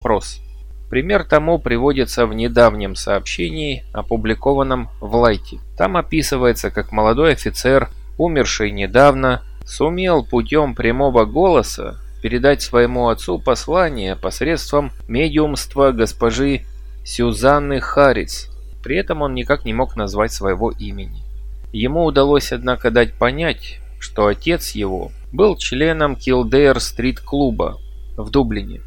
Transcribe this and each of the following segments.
Прос. Пример тому приводится в недавнем сообщении, опубликованном в Лайте. Там описывается, как молодой офицер, умерший недавно, сумел путем прямого голоса передать своему отцу послание посредством медиумства госпожи Сюзанны Харрис. При этом он никак не мог назвать своего имени. Ему удалось, однако, дать понять, что отец его был членом Килдейр-стрит-клуба в Дублине.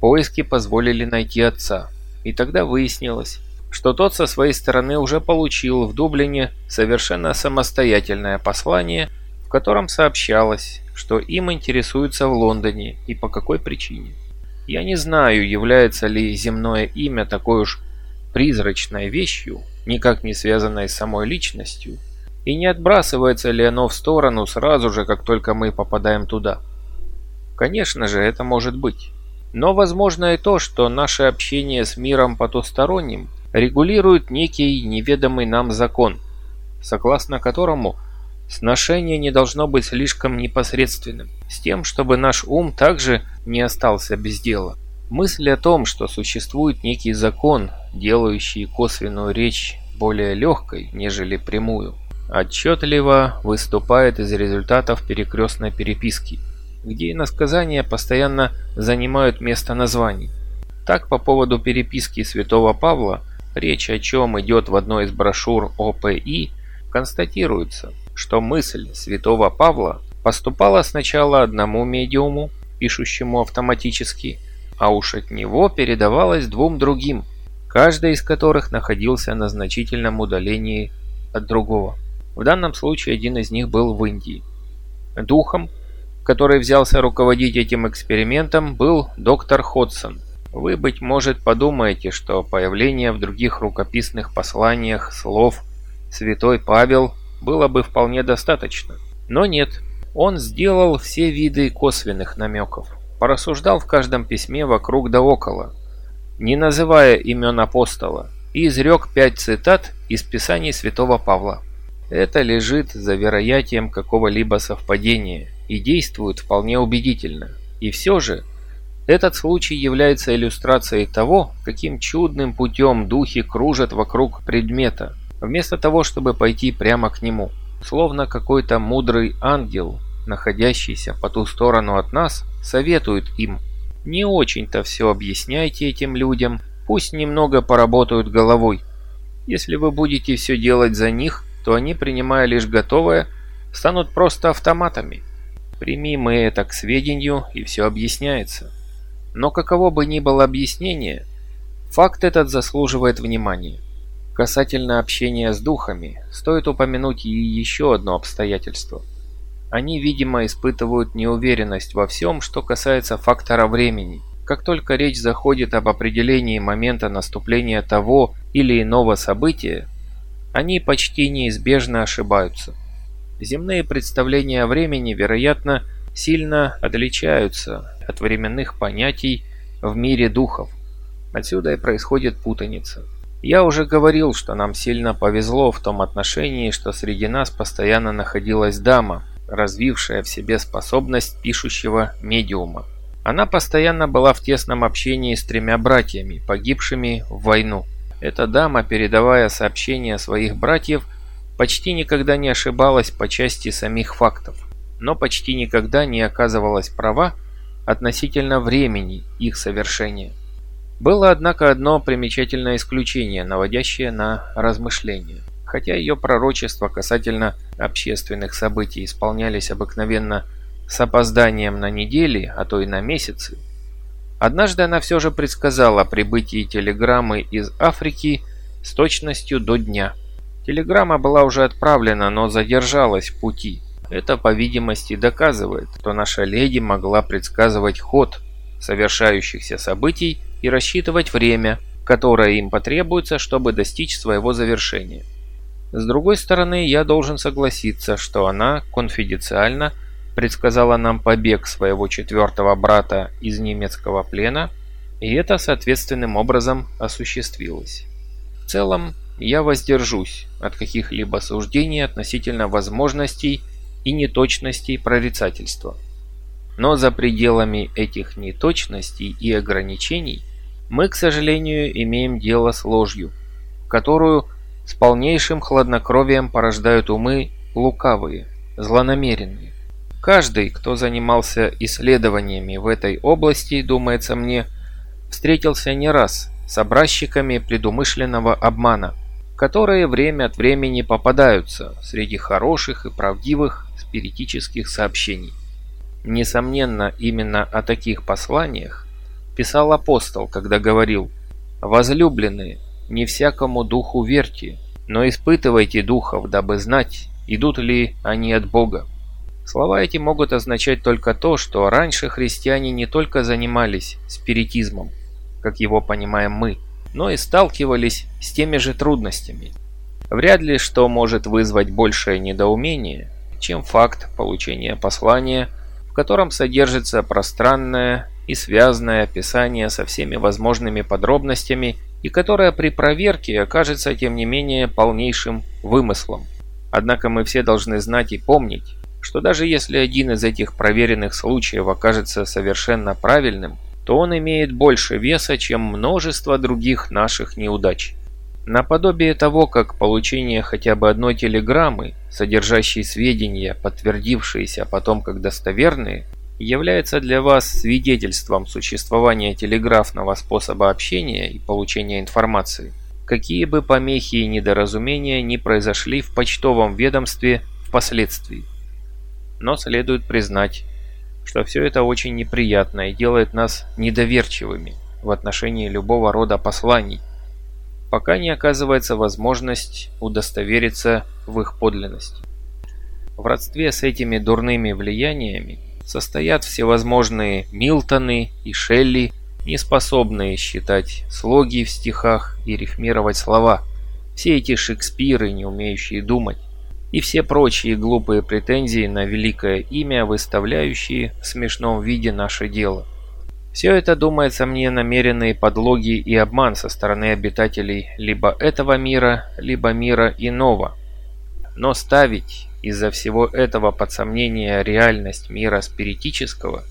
Поиски позволили найти отца, и тогда выяснилось, что тот со своей стороны уже получил в Дублине совершенно самостоятельное послание, в котором сообщалось, что им интересуются в Лондоне и по какой причине. Я не знаю, является ли земное имя такой уж призрачной вещью, никак не связанной с самой личностью, и не отбрасывается ли оно в сторону сразу же, как только мы попадаем туда. Конечно же, это может быть. Но возможно и то, что наше общение с миром потусторонним регулирует некий неведомый нам закон, согласно которому сношение не должно быть слишком непосредственным, с тем, чтобы наш ум также не остался без дела. Мысль о том, что существует некий закон, делающий косвенную речь более легкой, нежели прямую, отчетливо выступает из результатов перекрестной переписки, где иносказания постоянно занимают место названий. Так, по поводу переписки святого Павла, речь о чем идет в одной из брошюр ОПИ, констатируется, что мысль святого Павла поступала сначала одному медиуму, пишущему автоматически, а уж от него передавалась двум другим, каждый из которых находился на значительном удалении от другого. В данном случае один из них был в Индии. Духом, который взялся руководить этим экспериментом, был доктор Ходсон. Вы, быть может, подумаете, что появление в других рукописных посланиях слов «Святой Павел» было бы вполне достаточно. Но нет, он сделал все виды косвенных намеков. Порассуждал в каждом письме вокруг да около, не называя имен апостола, и изрек пять цитат из Писаний святого Павла. Это лежит за вероятием какого-либо совпадения и действует вполне убедительно. И все же, этот случай является иллюстрацией того, каким чудным путем духи кружат вокруг предмета, вместо того, чтобы пойти прямо к нему. Словно какой-то мудрый ангел, находящийся по ту сторону от нас, советует им. Не очень-то все объясняйте этим людям, пусть немного поработают головой. Если вы будете все делать за них, то они, принимая лишь готовое, станут просто автоматами. Прими мы это к сведению, и все объясняется. Но каково бы ни было объяснение, факт этот заслуживает внимания. Касательно общения с духами, стоит упомянуть и еще одно обстоятельство. Они, видимо, испытывают неуверенность во всем, что касается фактора времени. Как только речь заходит об определении момента наступления того или иного события, они почти неизбежно ошибаются. Земные представления о времени, вероятно, сильно отличаются от временных понятий в мире духов. Отсюда и происходит путаница. Я уже говорил, что нам сильно повезло в том отношении, что среди нас постоянно находилась дама, развившая в себе способность пишущего медиума. Она постоянно была в тесном общении с тремя братьями, погибшими в войну. Эта дама, передавая сообщения своих братьев, почти никогда не ошибалась по части самих фактов, но почти никогда не оказывалась права относительно времени их совершения. Было, однако, одно примечательное исключение, наводящее на размышления. Хотя ее пророчества касательно общественных событий исполнялись обыкновенно с опозданием на недели, а то и на месяцы, Однажды она все же предсказала прибытие телеграммы из Африки с точностью до дня. Телеграмма была уже отправлена, но задержалась в пути. Это, по видимости, доказывает, что наша леди могла предсказывать ход совершающихся событий и рассчитывать время, которое им потребуется, чтобы достичь своего завершения. С другой стороны, я должен согласиться, что она конфиденциально предсказала нам побег своего четвертого брата из немецкого плена, и это соответственным образом осуществилось. Целом, я воздержусь от каких-либо суждений относительно возможностей и неточностей прорицательства. Но за пределами этих неточностей и ограничений Мы, к сожалению, имеем дело с ложью, которую с полнейшим хладнокровием порождают умы лукавые, злонамеренные. Каждый, кто занимался исследованиями в этой области, думается мне, встретился не раз с образчиками предумышленного обмана, которые время от времени попадаются среди хороших и правдивых спиритических сообщений. Несомненно, именно о таких посланиях писал апостол, когда говорил «Возлюбленные, не всякому духу верьте, но испытывайте духов, дабы знать, идут ли они от Бога». Слова эти могут означать только то, что раньше христиане не только занимались спиритизмом, как его понимаем мы, но и сталкивались с теми же трудностями. Вряд ли что может вызвать большее недоумение, чем факт получения послания, в котором содержится пространное и связанное описание со всеми возможными подробностями и которое при проверке окажется тем не менее полнейшим вымыслом. Однако мы все должны знать и помнить, что даже если один из этих проверенных случаев окажется совершенно правильным, то он имеет больше веса, чем множество других наших неудач. Наподобие того, как получение хотя бы одной телеграммы, содержащей сведения, подтвердившиеся потом как достоверные, является для вас свидетельством существования телеграфного способа общения и получения информации, какие бы помехи и недоразумения не произошли в почтовом ведомстве впоследствии. Но следует признать, что все это очень неприятно и делает нас недоверчивыми в отношении любого рода посланий, пока не оказывается возможность удостовериться в их подлинности. В родстве с этими дурными влияниями состоят всевозможные Милтоны и Шелли, не способные считать слоги в стихах и рифмировать слова, все эти Шекспиры, не умеющие думать, и все прочие глупые претензии на великое имя, выставляющие в смешном виде наше дело. Все это, думается мне, намеренные подлоги и обман со стороны обитателей либо этого мира, либо мира иного. Но ставить из-за всего этого под сомнение реальность мира спиритического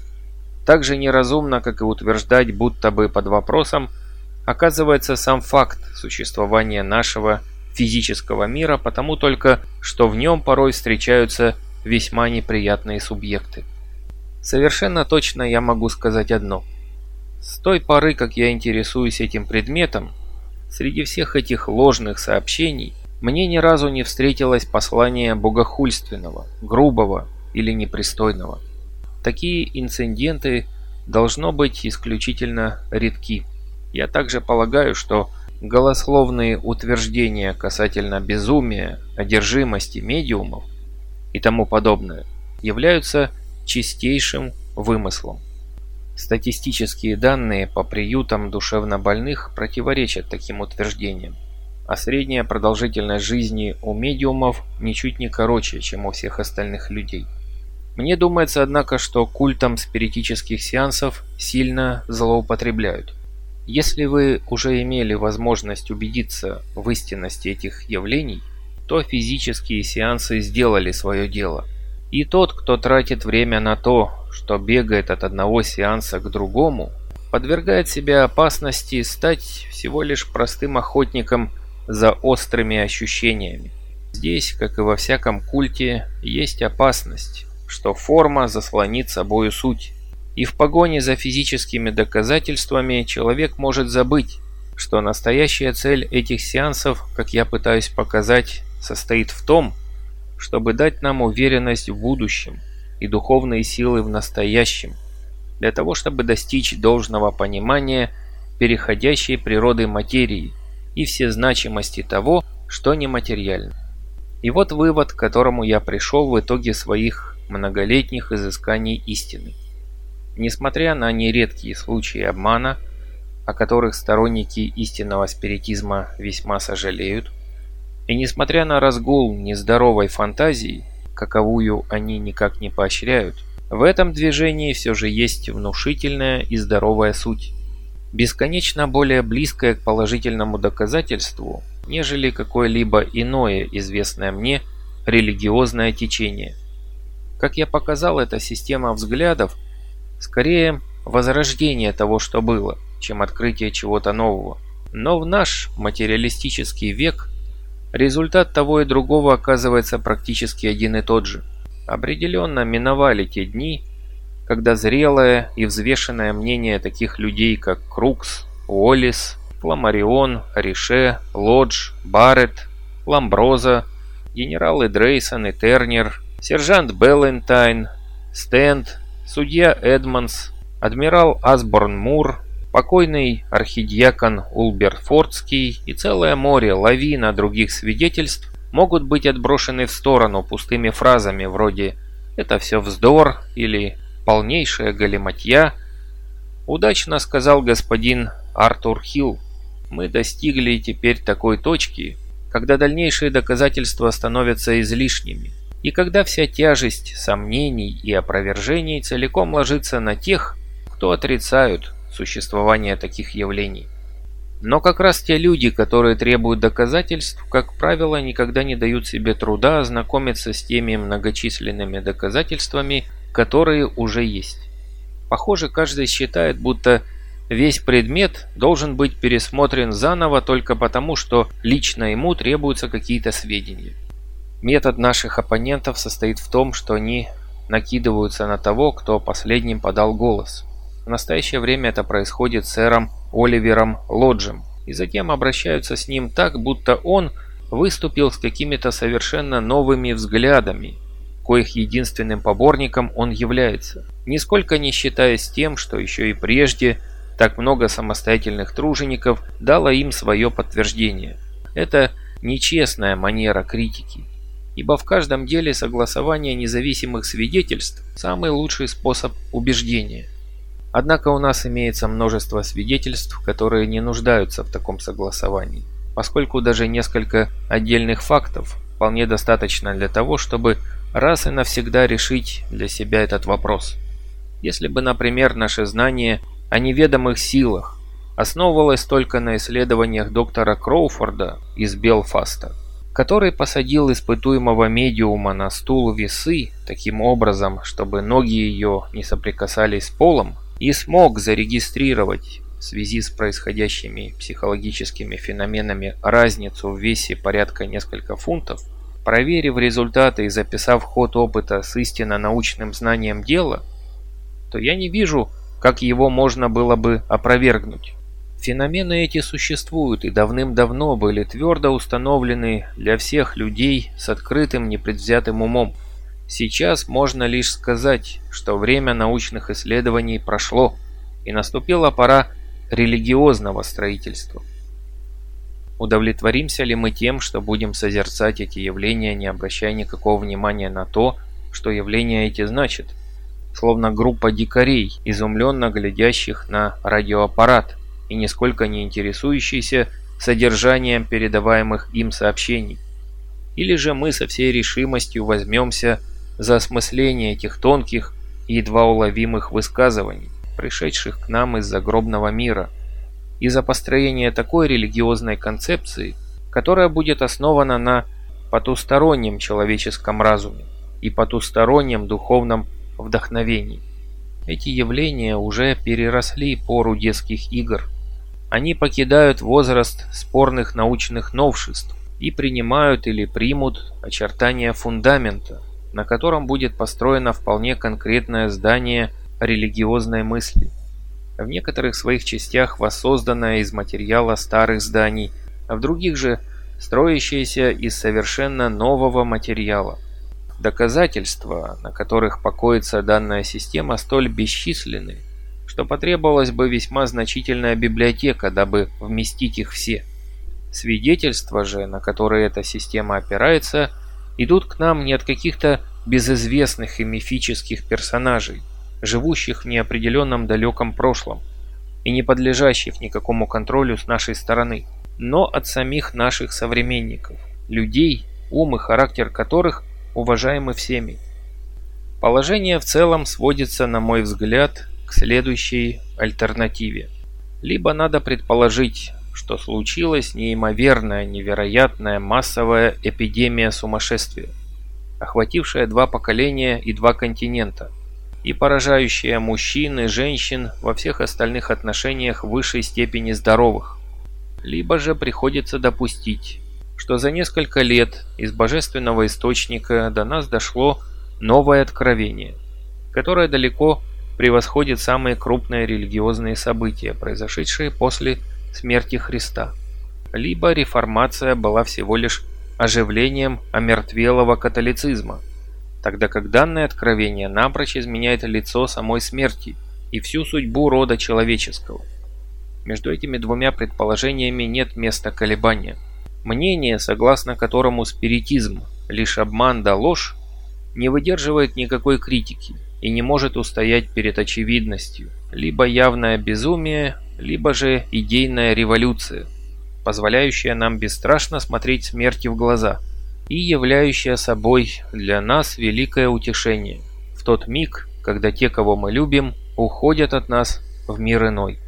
так же неразумно, как и утверждать, будто бы под вопросом оказывается сам факт существования нашего физического мира, потому только, что в нем порой встречаются весьма неприятные субъекты. Совершенно точно я могу сказать одно. С той поры, как я интересуюсь этим предметом, среди всех этих ложных сообщений мне ни разу не встретилось послание богохульственного, грубого или непристойного. Такие инциденты должно быть исключительно редки. Я также полагаю, что голословные утверждения касательно безумия, одержимости медиумов и тому подобное являются чистейшим вымыслом. Статистические данные по приютам душевнобольных противоречат таким утверждениям, а средняя продолжительность жизни у медиумов ничуть не короче, чем у всех остальных людей. Мне думается, однако, что культом спиритических сеансов сильно злоупотребляют. Если вы уже имели возможность убедиться в истинности этих явлений, то физические сеансы сделали свое дело. И тот, кто тратит время на то, что бегает от одного сеанса к другому, подвергает себя опасности стать всего лишь простым охотником за острыми ощущениями. Здесь, как и во всяком культе, есть опасность, что форма заслонит собою суть. И в погоне за физическими доказательствами человек может забыть, что настоящая цель этих сеансов, как я пытаюсь показать, состоит в том, чтобы дать нам уверенность в будущем и духовные силы в настоящем, для того, чтобы достичь должного понимания переходящей природы материи и всезначимости того, что нематериально. И вот вывод, к которому я пришел в итоге своих многолетних изысканий истины. Несмотря на нередкие случаи обмана, о которых сторонники истинного спиритизма весьма сожалеют, и несмотря на разгул нездоровой фантазии, каковую они никак не поощряют, в этом движении все же есть внушительная и здоровая суть, бесконечно более близкая к положительному доказательству, нежели какое-либо иное известное мне религиозное течение. Как я показал, эта система взглядов – Скорее, возрождение того, что было. чем открытие чего-то нового. Но в наш материалистический век результат того и другого оказывается практически один и тот же. Определенно миновали те дни, когда зрелое и взвешенное мнение таких людей, как Крукс, Уоллис, Фламарион, Рише, Лодж, Барретт, Ломброзо, генералы Дрейсон и Тернер, сержант Беллентайн, Стед, судья Эдмонс, адмирал Асборн Мур, покойный архидиакон Улберфордский и целое море, лавина других свидетельств могут быть отброшены в сторону пустыми фразами вроде «это все вздор» или «полнейшая галиматья», удачно сказал господин Артур Хилл. Мы достигли теперь такой точки, когда дальнейшие доказательства становятся излишними, и когда вся тяжесть сомнений и опровержений целиком ложится на тех, кто отрицают существование таких явлений. Но как раз те люди, которые требуют доказательств, как правило, никогда не дают себе труда ознакомиться с теми многочисленными доказательствами, которые уже есть. Похоже, каждый считает, будто Весь предмет должен быть пересмотрен заново только потому, что лично ему требуются какие-то сведения. Метод наших оппонентов состоит в том, что они накидываются на того, кто последним подал голос. В настоящее время это происходит с сэром Оливером Лоджем, и затем обращаются с ним так, будто он выступил с какими-то совершенно новыми взглядами, коих единственным поборником он является, нисколько не считаясь тем, что еще и прежде – так много самостоятельных тружеников дало им свое подтверждение. Это нечестная манера критики, ибо в каждом деле согласование независимых свидетельств – самый лучший способ убеждения. Однако у нас имеется множество свидетельств, которые не нуждаются в таком согласовании, поскольку даже несколько отдельных фактов вполне достаточно для того, чтобы раз и навсегда решить для себя этот вопрос. Если бы, например, наше знание о неведомых силах основывалась только на исследованиях доктора Кроуфорда из Белфаста, который посадил испытуемого медиума на стул весы таким образом, чтобы ноги ее не соприкасались с полом, и смог зарегистрировать в связи с происходящими психологическими феноменами разницу в весе порядка несколько фунтов, проверив результаты и записав ход опыта с истинно научным знанием дела, то я не вижу как его можно было бы опровергнуть. Феномены эти существуют и давным-давно были твердо установлены для всех людей с открытым непредвзятым умом. Сейчас можно лишь сказать, что время научных исследований прошло, и наступила пора религиозного строительства. Удовлетворимся ли мы тем, что будем созерцать эти явления, не обращая никакого внимания на то, что явления эти значат? словно группа дикарей, изумленно глядящих на радиоаппарат и нисколько не интересующийся содержанием передаваемых им сообщений. Или же мы со всей решимостью возьмемся за осмысление этих тонких и едва уловимых высказываний, пришедших к нам из загробного мира, и за построение такой религиозной концепции, которая будет основана на потустороннем человеческом разуме и потустороннем духовном вдохновений. Эти явления уже переросли пору детских игр. Они покидают возраст спорных научных новшеств и принимают или примут очертания фундамента, на котором будет построено вполне конкретное здание религиозной мысли. В некоторых своих частях воссозданное из материала старых зданий, а в других же строящееся из совершенно нового материала – Доказательства, на которых покоится данная система, столь бесчисленны, что потребовалась бы весьма значительная библиотека, дабы вместить их все. Свидетельства же, на которые эта система опирается, идут к нам не от каких-то безызвестных и мифических персонажей, живущих в неопределенном далеком прошлом и не подлежащих никакому контролю с нашей стороны, но от самих наших современников, людей, ум и характер которых уважаемы всеми. Положение в целом сводится, на мой взгляд, к следующей альтернативе. Либо надо предположить, что случилась неимоверная, невероятная массовая эпидемия сумасшествия, охватившая два поколения и два континента, и поражающая мужчин и женщин во всех остальных отношениях высшей степени здоровых. Либо же приходится допустить, что за несколько лет из божественного источника до нас дошло новое откровение, которое далеко превосходит самые крупные религиозные события, произошедшие после смерти Христа. Либо реформация была всего лишь оживлением омертвелого католицизма, тогда как данное откровение напрочь изменяет лицо самой смерти и всю судьбу рода человеческого. Между этими двумя предположениями нет места колебания. Мнение, согласно которому спиритизм – лишь обман да ложь, не выдерживает никакой критики и не может устоять перед очевидностью. Либо явное безумие, либо же идейная революция, позволяющая нам бесстрашно смотреть смерти в глаза – и являющая собой для нас великое утешение в тот миг, когда те, кого мы любим, уходят от нас в мир иной.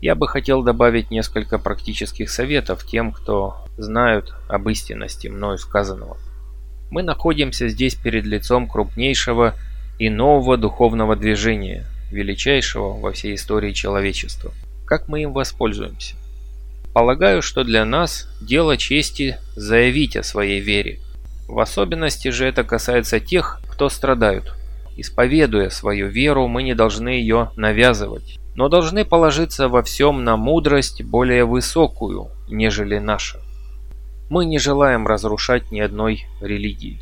Я бы хотел добавить несколько практических советов тем, кто знают об истинности мною сказанного. Мы находимся здесь перед лицом крупнейшего и нового духовного движения, величайшего во всей истории человечества. Как мы им воспользуемся? Полагаю, что для нас дело чести заявить о своей вере. В особенности же это касается тех, кто страдают. Исповедуя свою веру, мы не должны ее навязывать, но должны положиться во всем на мудрость более высокую, нежели наша. Мы не желаем разрушать ни одной религии.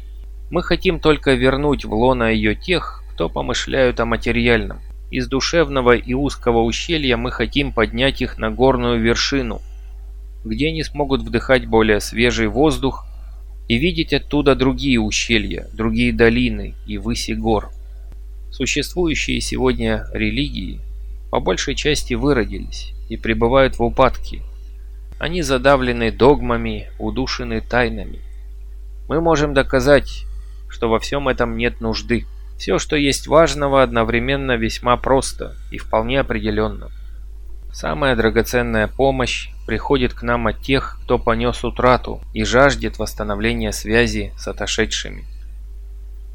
Мы хотим только вернуть в лоно ее тех, кто помышляют о материальном. Из душевного и узкого ущелья мы хотим поднять их на горную вершину, где они смогут вдыхать более свежий воздух и видеть оттуда другие ущелья, другие долины и выси гор. Существующие сегодня религии по большей части выродились и пребывают в упадке. Они задавлены догмами, удушены тайнами. Мы можем доказать, что во всем этом нет нужды. Все, что есть важного, одновременно весьма просто и вполне определенно. Самая драгоценная помощь приходит к нам от тех, кто понес утрату и жаждет восстановления связи с отошедшими.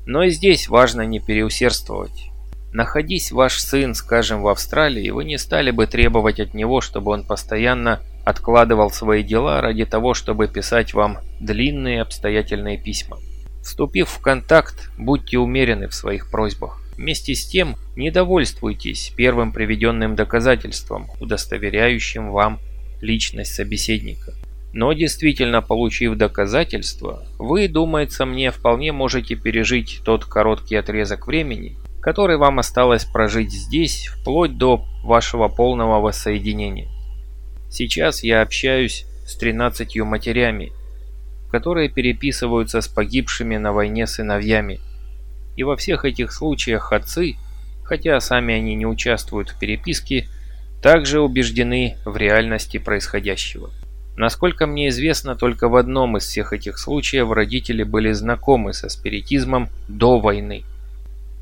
Но и здесь важно не переусердствовать. Находись ваш сын, скажем, в Австралии, вы не стали бы требовать от него, чтобы он постоянно откладывал свои дела ради того, чтобы писать вам длинные обстоятельные письма. Вступив в контакт, будьте умерены в своих просьбах. Вместе с тем, не довольствуйтесь первым приведенным доказательством, удостоверяющим вам личность собеседника. Но действительно получив доказательства, вы, думается мне, вполне можете пережить тот короткий отрезок времени, который вам осталось прожить здесь, вплоть до вашего полного воссоединения. Сейчас я общаюсь с 13 матерями, которые переписываются с погибшими на войне сыновьями, и во всех этих случаях отцы, хотя сами они не участвуют в переписке, также убеждены в реальности происходящего. Насколько мне известно, только в одном из всех этих случаев родители были знакомы со спиритизмом до войны.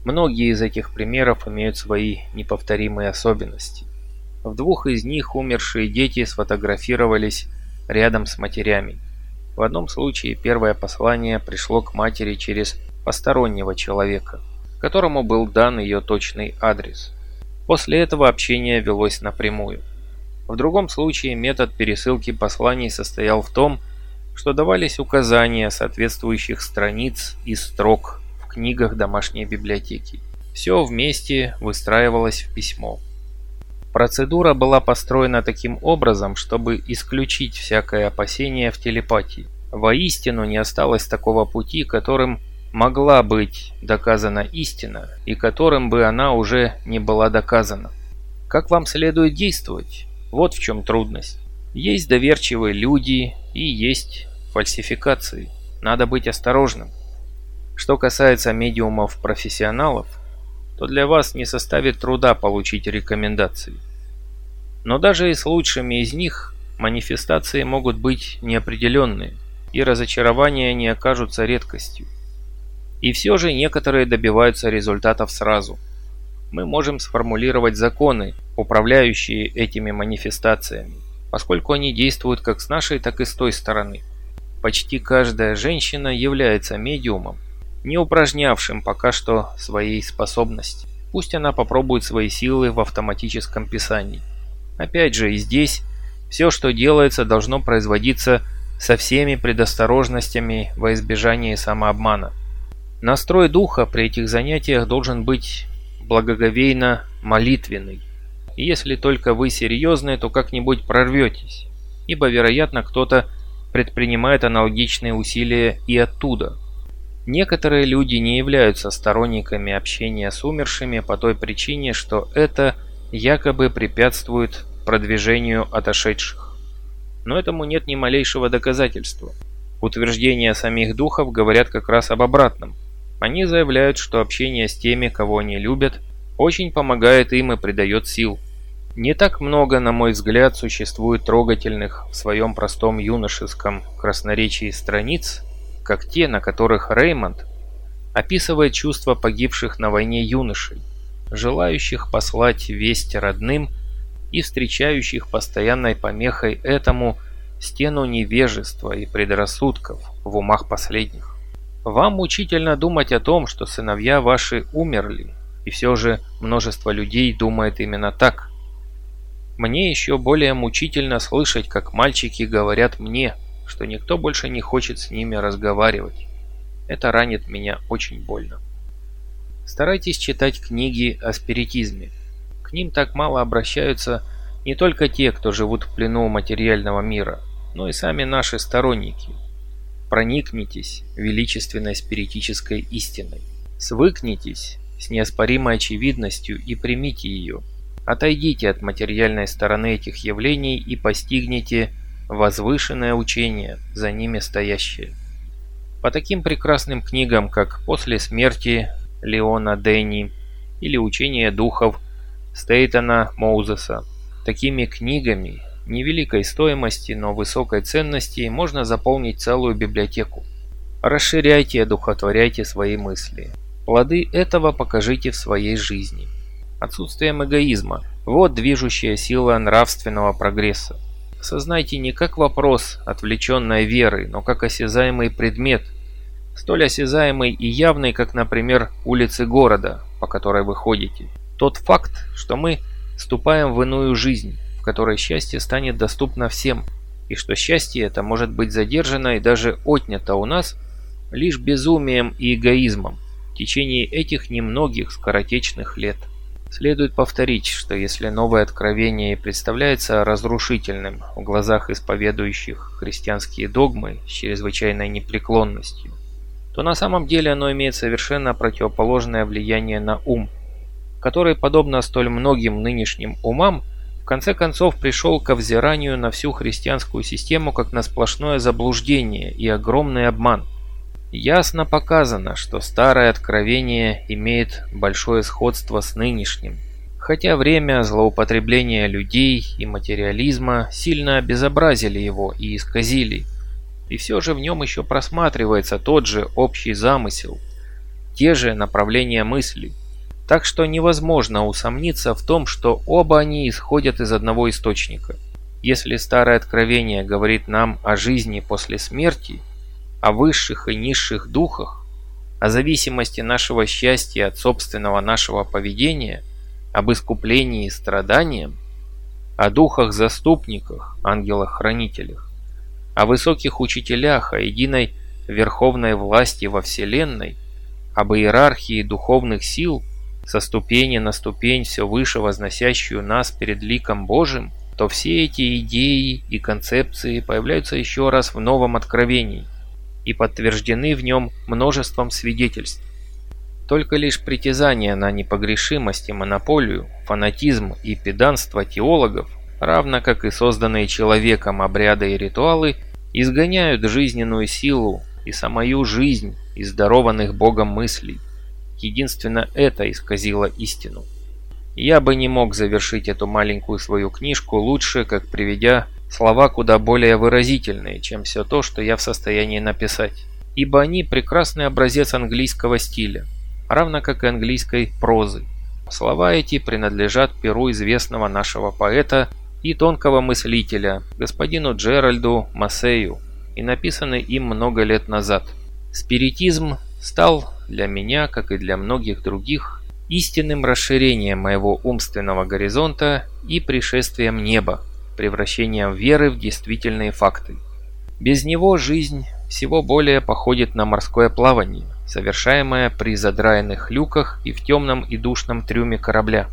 Многие из этих примеров имеют свои неповторимые особенности. В двух из них умершие дети сфотографировались рядом с матерями. В одном случае первое послание пришло к матери через постороннего человека, которому был дан ее точный адрес. После этого общение велось напрямую. В другом случае метод пересылки посланий состоял в том, что давались указания соответствующих страниц и строк в книгах домашней библиотеки. Все вместе выстраивалось в письмо. Процедура была построена таким образом, чтобы исключить всякое опасение в телепатии. Воистину не осталось такого пути, которым могла быть доказана истина и которым бы она уже не была доказана. Как вам следует действовать? Вот в чем трудность. Есть доверчивые люди и есть фальсификации. Надо быть осторожным. Что касается медиумов-профессионалов, то для вас не составит труда получить рекомендации. Но даже и с лучшими из них манифестации могут быть неопределенные, и разочарования не окажутся редкостью. И все же некоторые добиваются результатов сразу. Мы можем сформулировать законы, управляющие этими манифестациями, поскольку они действуют как с нашей, так и с той стороны. Почти каждая женщина является медиумом, не упражнявшим пока что своей способности. Пусть она попробует свои силы в автоматическом писании. Опять же, и здесь все, что делается, должно производиться со всеми предосторожностями во избежание самообмана. Настрой духа при этих занятиях должен быть благоговейно молитвенный. И если только вы серьезны, то как-нибудь прорветесь, ибо, вероятно, кто-то предпринимает аналогичные усилия и оттуда. Некоторые люди не являются сторонниками общения с умершими по той причине, что это якобы препятствует продвижению отошедших. Но этому нет ни малейшего доказательства. Утверждения самих духов говорят как раз об обратном. Они заявляют, что общение с теми, кого они любят, очень помогает им и придает сил. Не так много, на мой взгляд, существует трогательных в своем простом юношеском красноречии страниц, как те, на которых Реймонд описывает чувства погибших на войне юношей, желающих послать весть родным и встречающих постоянной помехой этому стену невежества и предрассудков в умах последних. Вам мучительно думать о том, что сыновья ваши умерли, и все же множество людей думает именно так. Мне еще более мучительно слышать, как мальчики говорят мне, что никто больше не хочет с ними разговаривать. Это ранит меня очень больно. Старайтесь читать книги о спиритизме. К ним так мало обращаются не только те, кто живут в плену материального мира, но и сами наши сторонники. Проникнитесь величественной спиритической истиной. Свыкнитесь с неоспоримой очевидностью и примите ее. Отойдите от материальной стороны этих явлений и постигните возвышенное учение, за ними стоящее. По таким прекрасным книгам, как «После смерти» Леона Дэнни или «Учение духов» Стейтона Моузеса, такими книгами невеликой стоимости, но высокой ценности можно заполнить целую библиотеку. Расширяйте одухотворяйте свои мысли. Плоды этого покажите в своей жизни. Отсутствием эгоизма – вот движущая сила нравственного прогресса. Осознайте не как вопрос отвлеченной веры, но как осязаемый предмет, столь осязаемый и явный, как, например, улицы города, по которой вы ходите. Тот факт, что мы ступаем в иную жизнь, в которой счастье станет доступно всем, и что счастье это может быть задержано и даже отнято у нас лишь безумием и эгоизмом в течение этих немногих скоротечных лет. Следует повторить, что если новое откровение представляется разрушительным в глазах исповедующих христианские догмы с чрезвычайной непреклонностью, то на самом деле оно имеет совершенно противоположное влияние на ум, который, подобно столь многим нынешним умам, в конце концов пришел ко взиранию на всю христианскую систему как на сплошное заблуждение и огромный обман – Ясно показано, что старое откровение имеет большое сходство с нынешним, хотя время злоупотребления людей и материализма сильно обезобразили его и исказили. И все же в нем еще просматривается тот же общий замысел, те же направления мысли. Так что невозможно усомниться в том, что оба они исходят из одного источника. Если старое откровение говорит нам о жизни после смерти – о высших и низших духах, о зависимости нашего счастья от собственного нашего поведения, об искуплении и страдании, о духах-заступниках, ангелах-хранителях, о высоких учителях, о единой верховной власти во Вселенной, об иерархии духовных сил, со ступени на ступень все выше возносящую нас перед ликом Божиим, то все эти идеи и концепции появляются еще раз в новом откровении – и подтверждены в нем множеством свидетельств. Только лишь притязание на непогрешимость и монополию, фанатизм и педанство теологов, равно как и созданные человеком обряды и ритуалы, изгоняют жизненную силу и самую жизнь из дарованных Богом мыслей. Единственно это исказило истину. Я бы не мог завершить эту маленькую свою книжку лучше, как приведя Слова куда более выразительные, чем все то, что я в состоянии написать. Ибо они прекрасный образец английского стиля, равно как и английской прозы. Слова эти принадлежат перу известного нашего поэта и тонкого мыслителя, господину Джеральду Массею, и написаны им много лет назад. Спиритизм стал для меня, как и для многих других, истинным расширением моего умственного горизонта и пришествием неба, превращением веры в действительные факты. Без него жизнь всего более походит на морское плавание, совершаемое при задраенных люках и в темном и душном трюме корабля,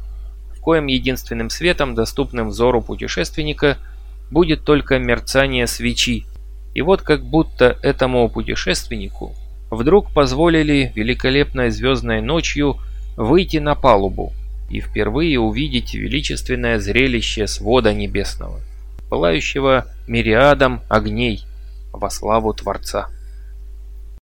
в коем единственным светом, доступным взору путешественника, будет только мерцание свечи. И вот как будто этому путешественнику вдруг позволили великолепной звездной ночью выйти на палубу и впервые увидеть величественное зрелище свода небесного, пылающего мириадом огней во славу Творца.